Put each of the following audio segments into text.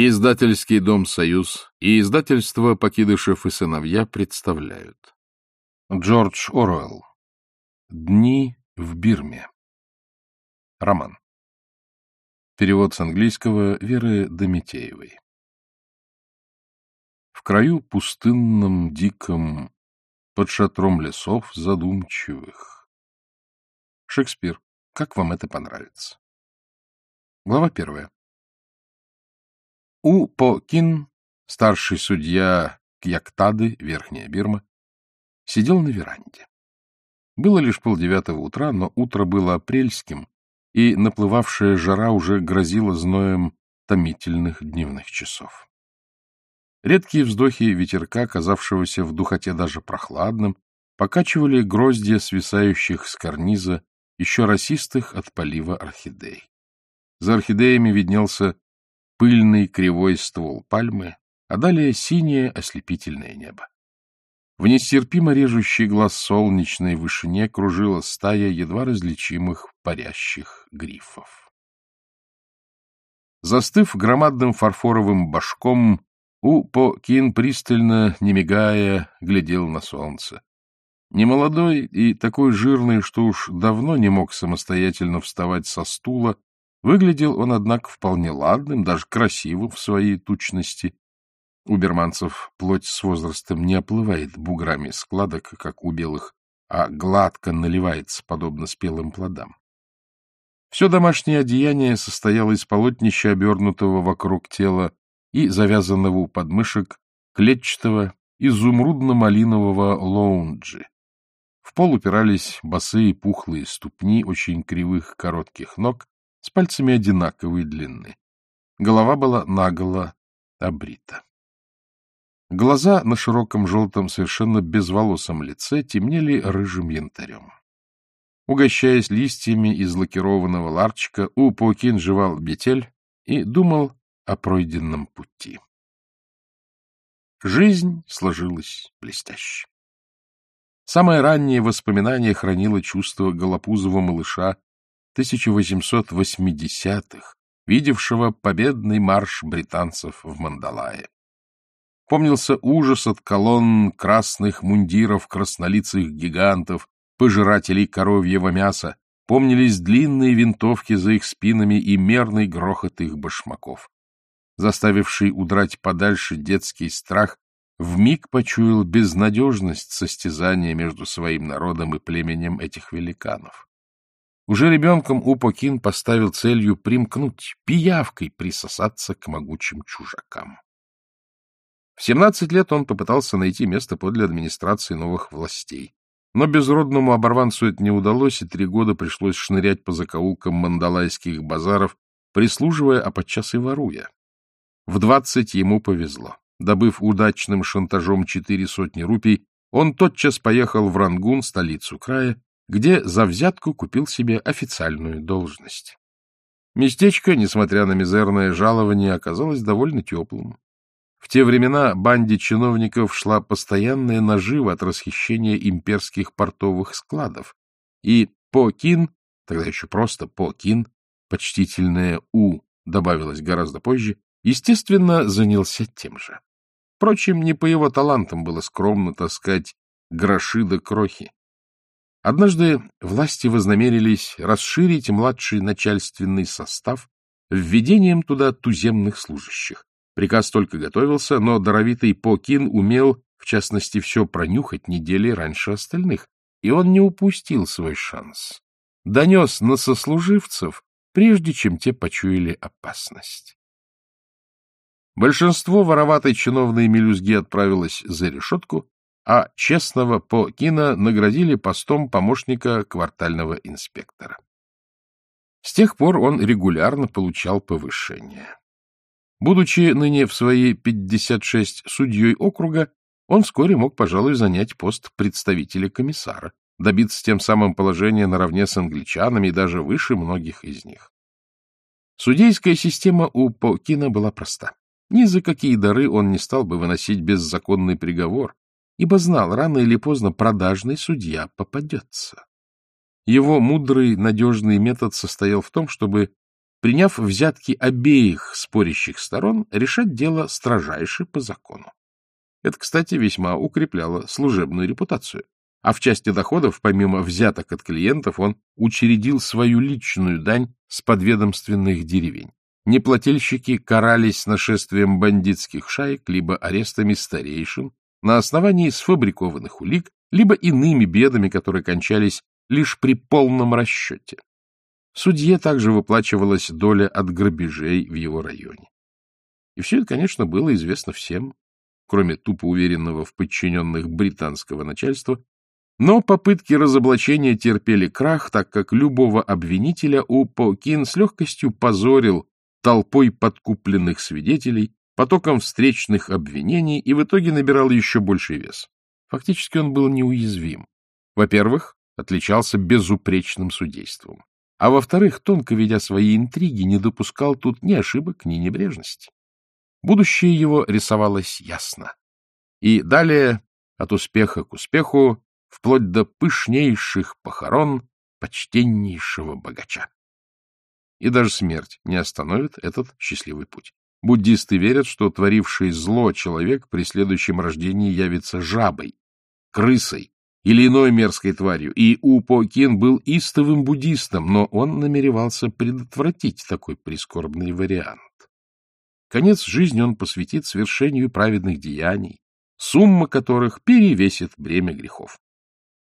Издательский дом «Союз» и издательство «Покидышев и сыновья» представляют. Джордж Оруэлл. Дни в Бирме. Роман. Перевод с английского Веры Домитеевой. В краю пустынном, диком, под шатром лесов задумчивых. Шекспир. Как вам это понравится? Глава первая. У По Кин, старший судья Кьяктады, Верхняя Бирма, сидел на веранде. Было лишь полдевятого утра, но утро было апрельским, и наплывавшая жара уже грозила зноем томительных дневных часов. Редкие вздохи ветерка, казавшегося в духоте даже прохладным, покачивали гроздья свисающих с карниза еще росистых от полива орхидей. За орхидеями виднелся пыльный кривой ствол пальмы, а далее синее ослепительное небо. В нестерпимо режущий глаз солнечной вышине кружила стая едва различимых парящих грифов. Застыв громадным фарфоровым башком, У По-Кин пристально, не мигая, глядел на солнце. Немолодой и такой жирный, что уж давно не мог самостоятельно вставать со стула, Выглядел он, однако, вполне ладным, даже красивым в своей тучности. У берманцев плоть с возрастом не оплывает буграми складок, как у белых, а гладко наливается, подобно спелым плодам. Все домашнее одеяние состояло из полотнища, обернутого вокруг тела и завязанного у подмышек клетчатого изумрудно-малинового лоунджи. В пол упирались босые пухлые ступни очень кривых коротких ног, с пальцами одинаковой длины. Голова была наголо обрита. Глаза на широком желтом, совершенно безволосом лице темнели рыжим янтарем. Угощаясь листьями из лакированного ларчика, Упокин жевал бетель и думал о пройденном пути. Жизнь сложилась блестяще. Самое раннее воспоминание хранило чувство голопузого малыша 1880-х, видевшего победный марш британцев в Мандалае. Помнился ужас от колонн красных мундиров краснолицых гигантов, пожирателей коровьего мяса, помнились длинные винтовки за их спинами и мерный грохот их башмаков. Заставивший удрать подальше детский страх вмиг почуял безнадежность состязания между своим народом и племенем этих великанов. Уже ребенком Упокин поставил целью примкнуть, пиявкой присосаться к могучим чужакам. В 17 лет он попытался найти место подле администрации новых властей. Но безродному оборванцу это не удалось, и три года пришлось шнырять по закоулкам мандалайских базаров, прислуживая, а подчас и воруя. В двадцать ему повезло. Добыв удачным шантажом четыре сотни рупий, он тотчас поехал в Рангун, столицу края, где за взятку купил себе официальную должность. Местечко, несмотря на мизерное жалование, оказалось довольно теплым. В те времена банде чиновников шла постоянная нажива от расхищения имперских портовых складов, и Покин, тогда еще просто Покин, почтительное У добавилось гораздо позже, естественно, занялся тем же. Впрочем, не по его талантам было скромно таскать гроши да крохи. Однажды власти вознамерились расширить младший начальственный состав введением туда туземных служащих. Приказ только готовился, но даровитый Покин умел, в частности, все пронюхать недели раньше остальных, и он не упустил свой шанс. Донес на сослуживцев, прежде чем те почуяли опасность. Большинство вороватой чиновной мелюзги отправилось за решетку, а честного по кино наградили постом помощника квартального инспектора. С тех пор он регулярно получал повышение. Будучи ныне в свои 56 судьей округа, он вскоре мог, пожалуй, занять пост представителя комиссара, добиться тем самым положения наравне с англичанами и даже выше многих из них. Судейская система у Покина была проста. Ни за какие дары он не стал бы выносить беззаконный приговор, ибо знал, рано или поздно продажный судья попадется. Его мудрый, надежный метод состоял в том, чтобы приняв взятки обеих спорящих сторон, решать дело строжайше по закону. Это, кстати, весьма укрепляло служебную репутацию. А в части доходов, помимо взяток от клиентов, он учредил свою личную дань с подведомственных деревень. Неплательщики карались нашествием бандитских шаек либо арестами старейшин на основании сфабрикованных улик, либо иными бедами, которые кончались лишь при полном расчете. Судье также выплачивалась доля от грабежей в его районе. И все это, конечно, было известно всем, кроме тупо уверенного в подчиненных британского начальства, но попытки разоблачения терпели крах, так как любого обвинителя у Покин с легкостью позорил толпой подкупленных свидетелей, потоком встречных обвинений и в итоге набирал еще больший вес. Фактически он был неуязвим. Во-первых, отличался безупречным судейством. А во-вторых, тонко ведя свои интриги, не допускал тут ни ошибок, ни небрежности. Будущее его рисовалось ясно. И далее, от успеха к успеху, вплоть до пышнейших похорон почтеннейшего богача. И даже смерть не остановит этот счастливый путь. Буддисты верят, что творивший зло человек при следующем рождении явится жабой, крысой или иной мерзкой тварью, и Упокин был истовым буддистом, но он намеревался предотвратить такой прискорбный вариант. Конец жизни он посвятит свершению праведных деяний, сумма которых перевесит бремя грехов.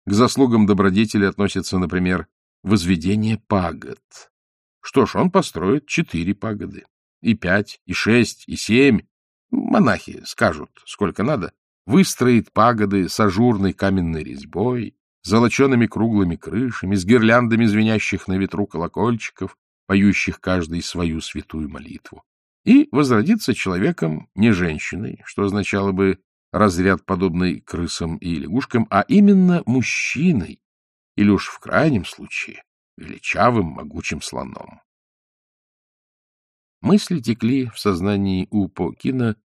К заслугам добродетели относятся, например, возведение пагод. Что ж, он построит четыре пагоды, и пять, и шесть, и семь. Монахи скажут, сколько надо. Выстроит пагоды с ажурной каменной резьбой, золочеными круглыми крышами, с гирляндами звенящих на ветру колокольчиков, поющих каждый свою святую молитву. И возродится человеком, не женщиной, что означало бы разряд, подобный крысам и лягушкам, а именно мужчиной, или уж в крайнем случае величавым могучим слоном. Мысли текли в сознании у Покина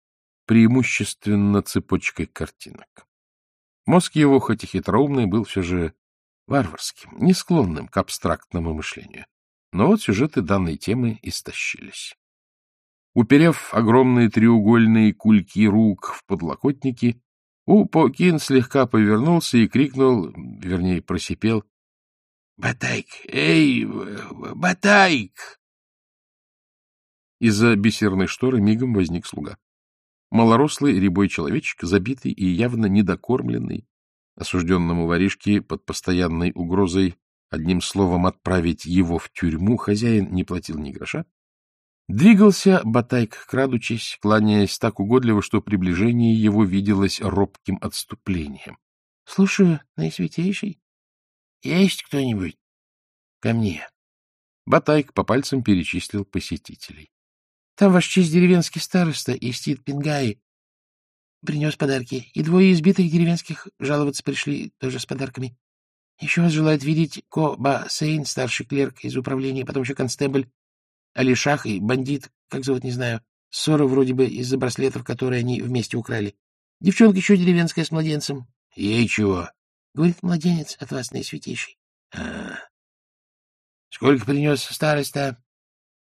преимущественно цепочкой картинок. Мозг его, хоть и хитроумный, был все же варварским, не склонным к абстрактному мышлению. Но вот сюжеты данной темы истощились. Уперев огромные треугольные кульки рук в подлокотники, Упокин слегка повернулся и крикнул, вернее, просипел. — Батайк! Эй, Батайк! Из-за бисерной шторы мигом возник слуга. Малорослый рябой человечек, забитый и явно недокормленный, осужденному воришке под постоянной угрозой одним словом отправить его в тюрьму, хозяин не платил ни гроша, Двигался Батайк, крадучись, кланяясь так угодливо, что приближение его виделось робким отступлением. — Слушаю, наисвятейший. — Есть кто-нибудь? — Ко мне. Батайк по пальцам перечислил посетителей. — Там ваш честь деревенский староста и Стит Пингаи принес подарки, и двое избитых деревенских жаловаться пришли тоже с подарками. Еще вас желает видеть Ко Ба Сейн, старший клерк из управления, потом еще констебль Алишах и бандит, как зовут, не знаю. Ссора вроде бы из-за браслетов, которые они вместе украли. Девчонка еще деревенская с младенцем. Ей чего? Говорит, младенец от вас наисвятейший. А, Сколько принес староста?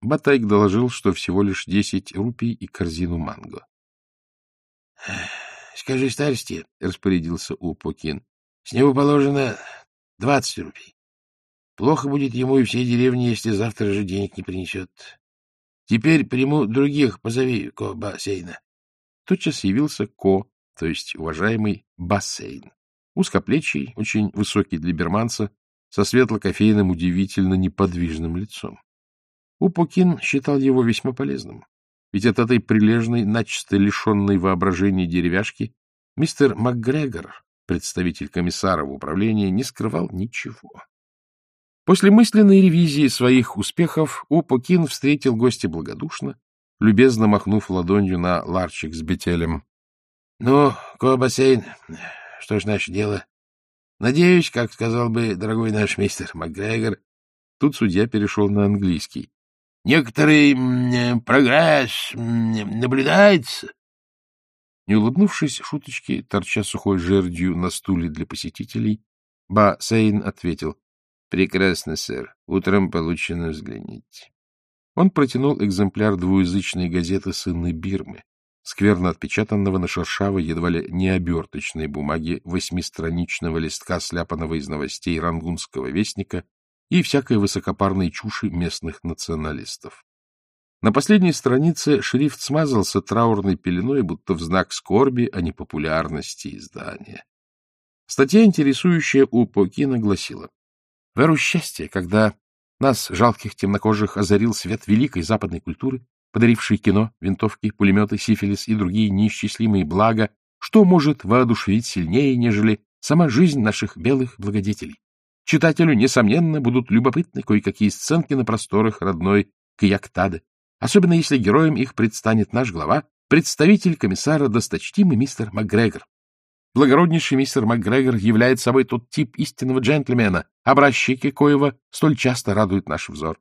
Батайк доложил, что всего лишь десять рупий и корзину манго. — Скажи старости, — распорядился Упокин, — с него положено двадцать рупий. Плохо будет ему и всей деревне, если завтра же денег не принесет. Теперь приму других, позови Ко Бассейна. Тотчас явился Ко, то есть уважаемый Бассейн. Узкоплечий, очень высокий для берманца, со светло-кофейным, удивительно неподвижным лицом. Упокин считал его весьма полезным, ведь от этой прилежной, начисто лишенной воображения деревяшки мистер МакГрегор, представитель комиссара в управлении, не скрывал ничего. После мысленной ревизии своих успехов Упокин встретил гостя благодушно, любезно махнув ладонью на ларчик с бетелем. — Ну, Ко-бассейн, что ж наше дело? Надеюсь, как сказал бы дорогой наш мистер МакГрегор. Тут судья перешел на английский. — Некоторый прогресс наблюдается. Не улыбнувшись шуточки, торча сухой жердью на стуле для посетителей, Ба Сейн ответил. Прекрасно, сэр. Утром получено взгляните. Он протянул экземпляр двуязычной газеты «Сыны Бирмы», скверно отпечатанного на шершавой, едва ли не оберточной бумаге восьмистраничного листка, сляпанного из новостей рангунского вестника и всякой высокопарной чуши местных националистов. На последней странице шрифт смазался траурной пеленой, будто в знак скорби о непопулярности издания. Статья, интересующая у Покина, гласила «Веру счастья, когда нас, жалких темнокожих, озарил свет великой западной культуры, подаривший кино, винтовки, пулеметы, сифилис и другие неисчислимые блага, что может воодушевить сильнее, нежели сама жизнь наших белых благодетелей. Читателю, несомненно, будут любопытны кое-какие сценки на просторах родной Каяктады, особенно если героем их предстанет наш глава, представитель комиссара досточтимый мистер МакГрегор. Благороднейший мистер МакГрегор является собой тот тип истинного джентльмена, образчики коего столь часто радуют наш взор.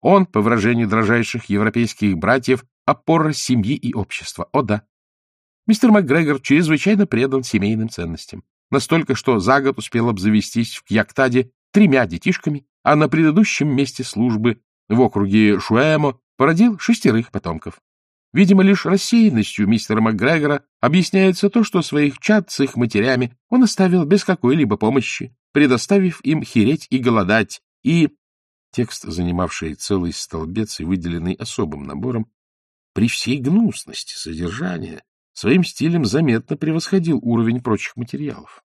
Он, по выражению дрожайших европейских братьев, опора семьи и общества. О да! Мистер МакГрегор чрезвычайно предан семейным ценностям. Настолько, что за год успел обзавестись в Кьяктаде тремя детишками, а на предыдущем месте службы в округе Шуэмо породил шестерых потомков. Видимо, лишь рассеянностью мистера МакГрегора объясняется то, что своих чад с их матерями он оставил без какой-либо помощи, предоставив им хереть и голодать, и Текст, занимавший целый столбец и выделенный особым набором, при всей гнусности содержания, своим стилем заметно превосходил уровень прочих материалов.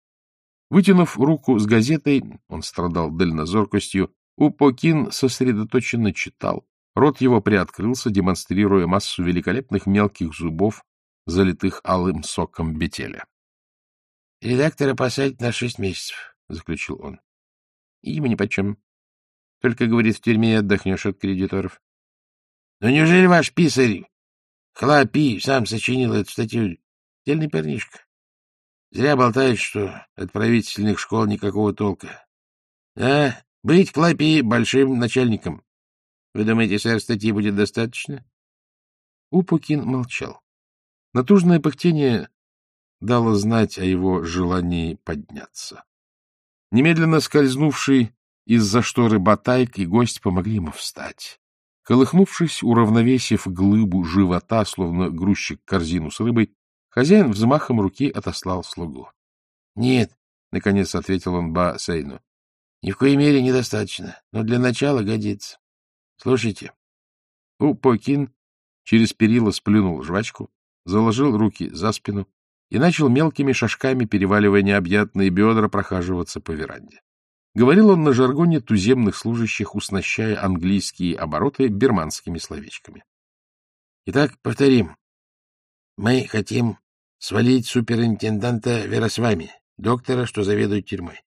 Вытянув руку с газетой, он страдал дальнозоркостью, Упокин сосредоточенно читал. Рот его приоткрылся, демонстрируя массу великолепных мелких зубов, залитых алым соком бетеля. — Редактора посадить на шесть месяцев, — заключил он. — Ему нипочем. Только, говорит, в тюрьме отдохнешь от кредиторов. — Ну неужели ваш писарь Хлапи сам сочинил эту статью? Дельный парнишка. Зря болтает, что от правительственных школ никакого толка. А, быть Хлапи большим начальником. Вы думаете, сэр, статьи будет достаточно? Упукин молчал. Натужное пыхтение дало знать о его желании подняться. Немедленно скользнувший из-за шторы батайк и гость помогли ему встать. Колыхнувшись, уравновесив глыбу живота, словно грузчик корзину с рыбой, хозяин взмахом руки отослал слугу. — Нет, — наконец ответил он Ба Сейну, — ни в коей мере недостаточно, но для начала годится. Слушайте. У Покин через перила сплюнул жвачку, заложил руки за спину и начал мелкими шажками, переваливая необъятные бедра, прохаживаться по веранде. Говорил он на жаргоне туземных служащих, уснащая английские обороты берманскими словечками. Итак, повторим. Мы хотим свалить суперинтенданта Веросвами, доктора, что заведует тюрьмой.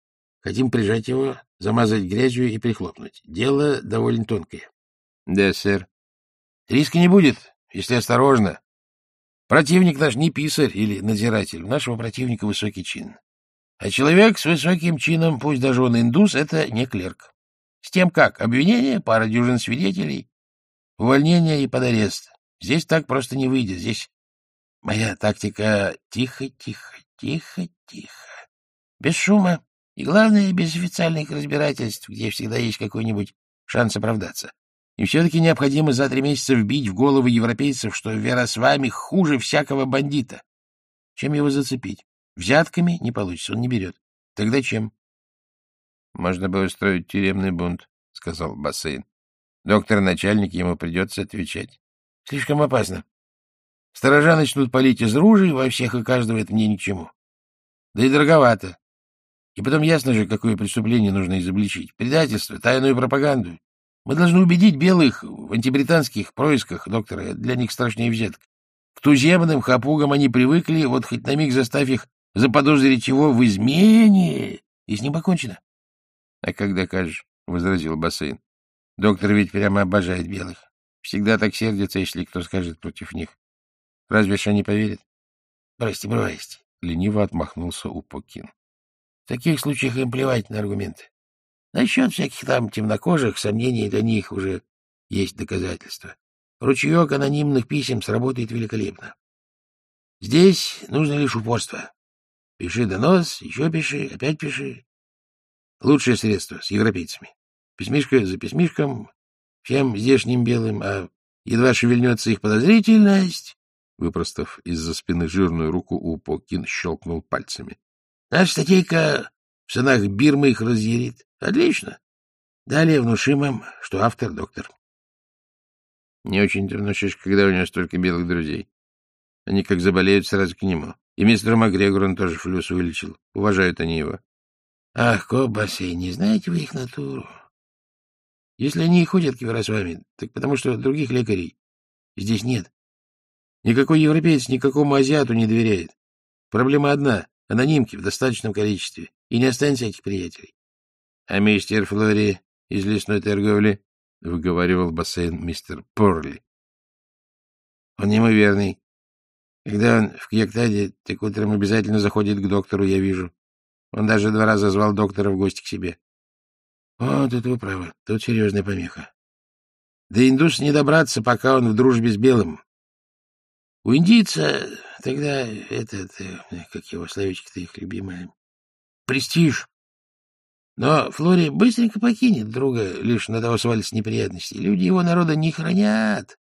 Хотим прижать его, замазать грязью и прихлопнуть. Дело довольно тонкое. — Да, сэр. — Риска не будет, если осторожно. Противник наш не писарь или надзиратель. У нашего противника высокий чин. А человек с высоким чином, пусть даже он индус, это не клерк. С тем как обвинение, пара дюжин свидетелей, увольнение и под арест. Здесь так просто не выйдет. Здесь моя тактика тихо, тихо, тихо, тихо. Без шума. И главное, без официальных разбирательств, где всегда есть какой-нибудь шанс оправдаться. И все-таки необходимо за три месяца вбить в головы европейцев, что Вера с вами хуже всякого бандита. Чем его зацепить? Взятками не получится, он не берет. Тогда чем? — Можно бы устроить тюремный бунт, — сказал бассейн. Доктор-начальник ему придется отвечать. — Слишком опасно. Сторожа начнут палить из ружей, во всех и каждого это мне ни к чему. Да и дороговато. И потом ясно же, какое преступление нужно изобличить. Предательство, тайную пропаганду. Мы должны убедить белых в антибританских происках, доктора, для них страшнее взяток. К туземным хапугам они привыкли, вот хоть на миг заставь их заподозрить его в измене, и с ним покончено. — А как докажешь? — возразил бассейн. — Доктор ведь прямо обожает белых. Всегда так сердится, если кто скажет против них. Разве ж они поверят? — Бросьте, бросьте, — лениво отмахнулся Упокин. — В таких случаях им плевать на аргументы. Насчет всяких там темнокожих сомнений для них уже есть доказательства. Ручеек анонимных писем сработает великолепно. Здесь нужно лишь упорство. Пиши донос, еще пиши, опять пиши. Лучшее средство с европейцами. Письмишко за письмишком, всем здешним белым, а едва шевельнется их подозрительность, выпростав из-за спины жирную руку, у Покин щелкнул пальцами. — Наша статейка в сынах Бирмы их разъярит. Отлично. Далее внушим им, что автор — доктор. — Не очень-то внушишь, когда у него столько белых друзей. Они как заболеют сразу к нему. И мистер Макгрегор он тоже флюс вылечил. Уважают они его. — Ах, Кобасей, не знаете вы их натуру? Если они и ходят к вами, так потому что других лекарей здесь нет. Никакой европеец никакому азиату не доверяет. Проблема одна — анонимки в достаточном количестве, и не останется этих приятелей. А мистер Флори из лесной торговли, — выговаривал бассейн мистер Порли. Он неимоверный. Когда он в Кьяктаде, так утром обязательно заходит к доктору, я вижу. Он даже два раза звал доктора в гости к себе. Вот это вы правы, тут серьезная помеха. До индус не добраться, пока он в дружбе с белым. У индийца тогда этот, э, как его словечко-то их любимое, престиж. Но Флори быстренько покинет друга, лишь на того свалится неприятности. Люди его народа не хранят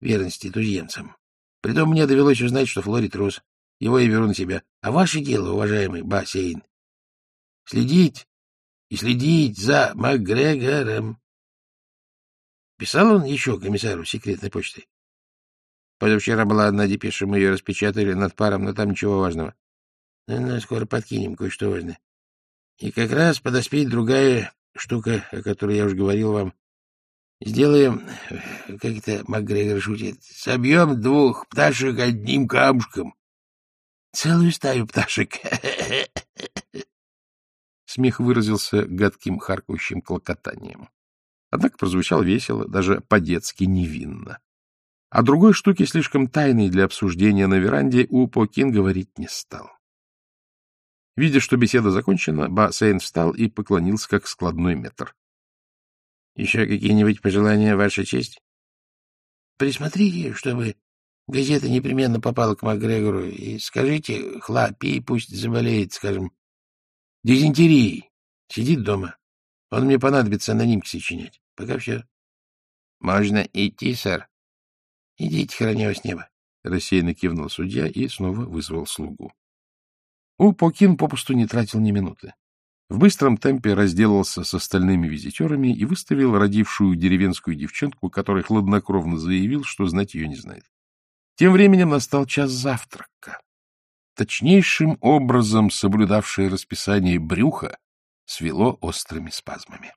верности туземцам. Притом мне довелось узнать, что Флори трус. Его я беру на себя. А ваше дело, уважаемый Бассейн, следить и следить за МакГрегором. Писал он еще комиссару секретной почтой? Позавчера была одна депеша, мы ее распечатали над паром, но там ничего важного. Ну, ну скоро подкинем кое-что важное. И как раз подоспеет другая штука, о которой я уже говорил вам. Сделаем, как это МакГрегор шутит, собьем двух пташек одним камушком. Целую стаю пташек. Смех выразился гадким харкающим клокотанием. Однако прозвучал весело, даже по-детски невинно. О другой штуке, слишком тайной для обсуждения на веранде, у Покин говорить не стал. Видя, что беседа закончена, Ба Сейн встал и поклонился, как складной метр. — Еще какие-нибудь пожелания, Ваша честь? — Присмотрите, чтобы газета непременно попала к Макгрегору, и скажите Хлапи, пусть заболеет, скажем, дизентерией. Сидит дома. Он мне понадобится анонимки сочинять. Пока все. — Можно идти, сэр? — Идите, храня вас небо. Рассеянно кивнул судья и снова вызвал слугу. У Покин попусту не тратил ни минуты. В быстром темпе разделался с остальными визитерами и выставил родившую деревенскую девчонку, которая хладнокровно заявил, что знать ее не знает. Тем временем настал час завтрака. Точнейшим образом соблюдавшее расписание брюха свело острыми спазмами.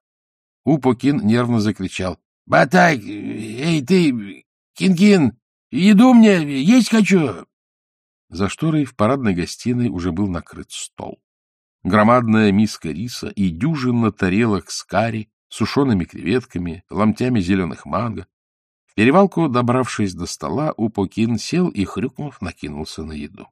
Упокин нервно закричал. — Батай, эй ты, Кин-Кин, еду мне, есть хочу. За шторой в парадной гостиной уже был накрыт стол. Громадная миска риса и дюжина тарелок с карри, сушеными креветками, ломтями зеленых манго. Вперевалку, добравшись до стола, Упокин сел и, хрюкнув, накинулся на еду.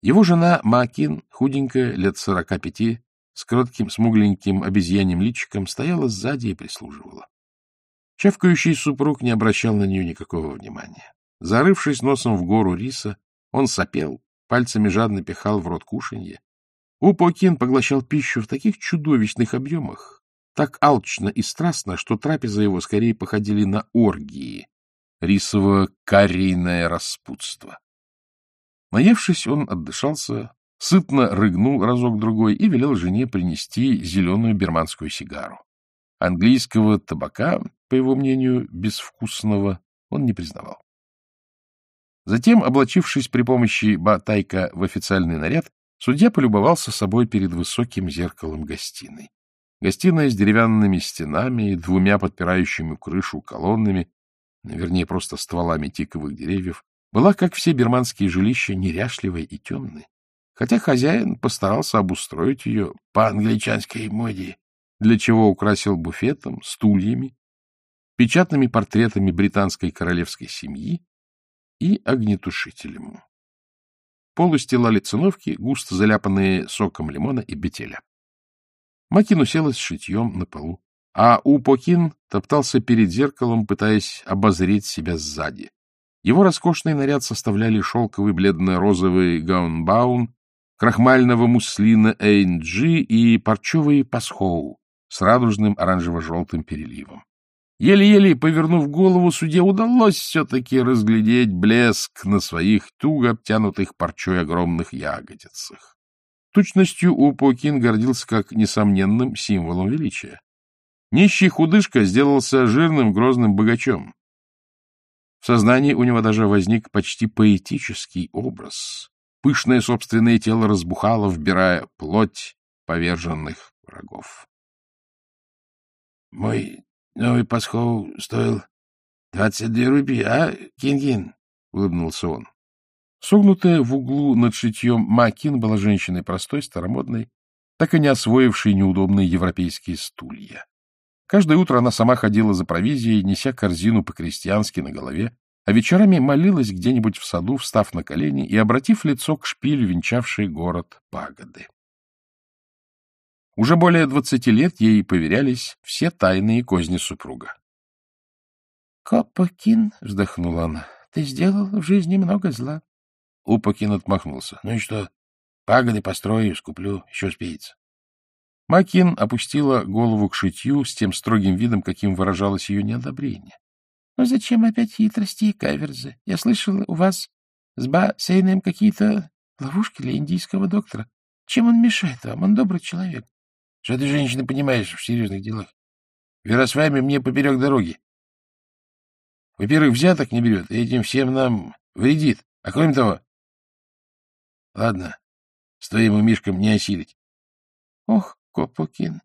Его жена Макин, худенькая, лет сорока пяти, с кротким, смугленьким обезьяньим личиком, стояла сзади и прислуживала. Чавкающий супруг не обращал на нее никакого внимания. Зарывшись носом в гору риса, он сопел, пальцами жадно пихал в рот кушанье. Упокин поглощал пищу в таких чудовищных объемах, так алчно и страстно, что трапезы его скорее походили на оргии, рисово-карийное распутство. Наевшись, он отдышался, сытно рыгнул разок-другой и велел жене принести зеленую берманскую сигару. Английского табака по его мнению, безвкусного, он не признавал. Затем, облачившись при помощи Батайка в официальный наряд, судья полюбовался собой перед высоким зеркалом гостиной. Гостиная с деревянными стенами и двумя подпирающими крышу колоннами, вернее, просто стволами тиковых деревьев, была, как все бирманские жилища, неряшливой и темной, хотя хозяин постарался обустроить ее по англичанской моде, для чего украсил буфетом, стульями печатными портретами британской королевской семьи и огнетушителем. Пол устилали циновки, густо заляпанные соком лимона и бетеля. Макин уселась шитьем на полу, а Упокин топтался перед зеркалом, пытаясь обозреть себя сзади. Его роскошный наряд составляли шелковый бледно-розовый гаунбаун, крахмального муслина Эйнджи и парчевый пасхоу с радужным оранжево-желтым переливом. Еле-еле повернув голову, суде удалось все-таки разглядеть блеск на своих туго обтянутых парчой огромных ягодицах. Тучностью Упокин гордился как несомненным символом величия. Нищий худышка сделался жирным грозным богачом. В сознании у него даже возник почти поэтический образ. Пышное собственное тело разбухало, вбирая плоть поверженных врагов. — Мой новый пасхов стоил двадцать две рупии, а, Кингин? — улыбнулся он. Согнутая в углу над шитьем Макин была женщиной простой, старомодной, так и не освоившей неудобные европейские стулья. Каждое утро она сама ходила за провизией, неся корзину по-крестьянски на голове, а вечерами молилась где-нибудь в саду, встав на колени и обратив лицо к шпилю, венчавшей город пагоды. Уже более двадцати лет ей поверялись все тайные козни супруга. — Копокин, — вздохнула она, — ты сделал в жизни много зла. Упокин отмахнулся. — Ну и что? Пагоды построю, скуплю, еще успеется. Макин опустила голову к шитью с тем строгим видом, каким выражалось ее неодобрение. — Но зачем опять хитрости и каверзы? Я слышала, у вас с Ба-Сейном какие-то ловушки для индийского доктора. Чем он мешает вам? Он добрый человек. — Что ты, женщина, понимаешь в серьезных делах? Вера с вами мне поперек дороги. Во-первых, взяток не берет, и этим всем нам вредит. А кроме того, Ладно, с твоим мишком не осилить. — Ох, Копокин,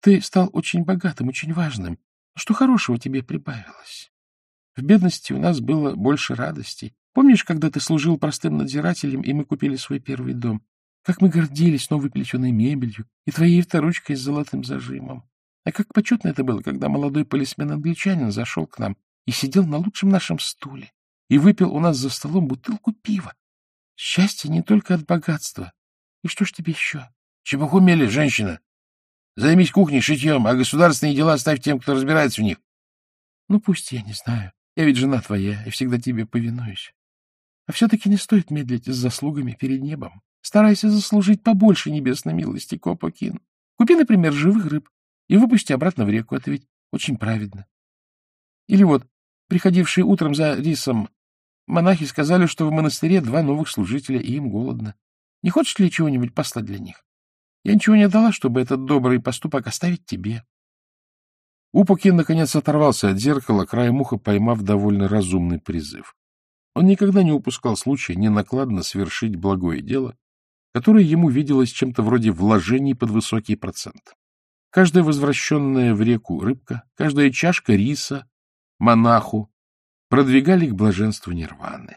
ты стал очень богатым, очень важным. Что хорошего тебе прибавилось? В бедности у нас было больше радостей. Помнишь, когда ты служил простым надзирателем, и мы купили свой первый дом? Как мы гордились новой плетеной мебелью и твоей вторучкой с золотым зажимом. А как почетно это было, когда молодой полисмен-англичанин зашел к нам и сидел на лучшем нашем стуле и выпил у нас за столом бутылку пива, Счастье не только от богатства. И что ж тебе еще? Чепуху мели, женщина. Займись кухней, шитьем, а государственные дела оставь тем, кто разбирается в них. Ну, пусть я не знаю. Я ведь жена твоя и всегда тебе повинуюсь. А все-таки не стоит медлить с заслугами перед небом. Старайся заслужить побольше небесной милости, Копокин. Купи, например, живых рыб и выпусти обратно в реку. Это ведь очень праведно. Или вот, приходивший утром за рисом Монахи сказали, что в монастыре два новых служителя, и им голодно. Не хочешь ли чего-нибудь послать для них? Я ничего не дала, чтобы этот добрый поступок оставить тебе. Упокин, наконец, оторвался от зеркала, краем уха поймав довольно разумный призыв. Он никогда не упускал случая ненакладно совершить благое дело, которое ему виделось чем-то вроде вложений под высокий процент. Каждая возвращенная в реку рыбка, каждая чашка риса монаху продвигали к блаженству нирваны.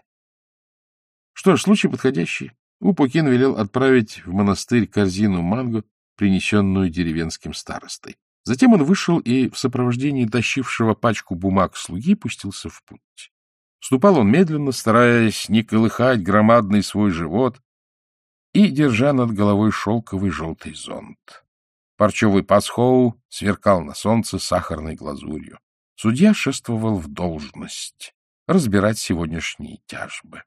Что ж, случай подходящий. Упокин велел отправить в монастырь корзину манго, принесенную деревенским старостой. Затем он вышел и в сопровождении тащившего пачку бумаг слуги пустился в путь. Ступал он медленно, стараясь не колыхать громадный свой живот и держа над головой шелковый желтый зонт. Парчевый пасхоу сверкал на солнце сахарной глазурью. Судья шествовал в должность разбирать сегодняшние тяжбы.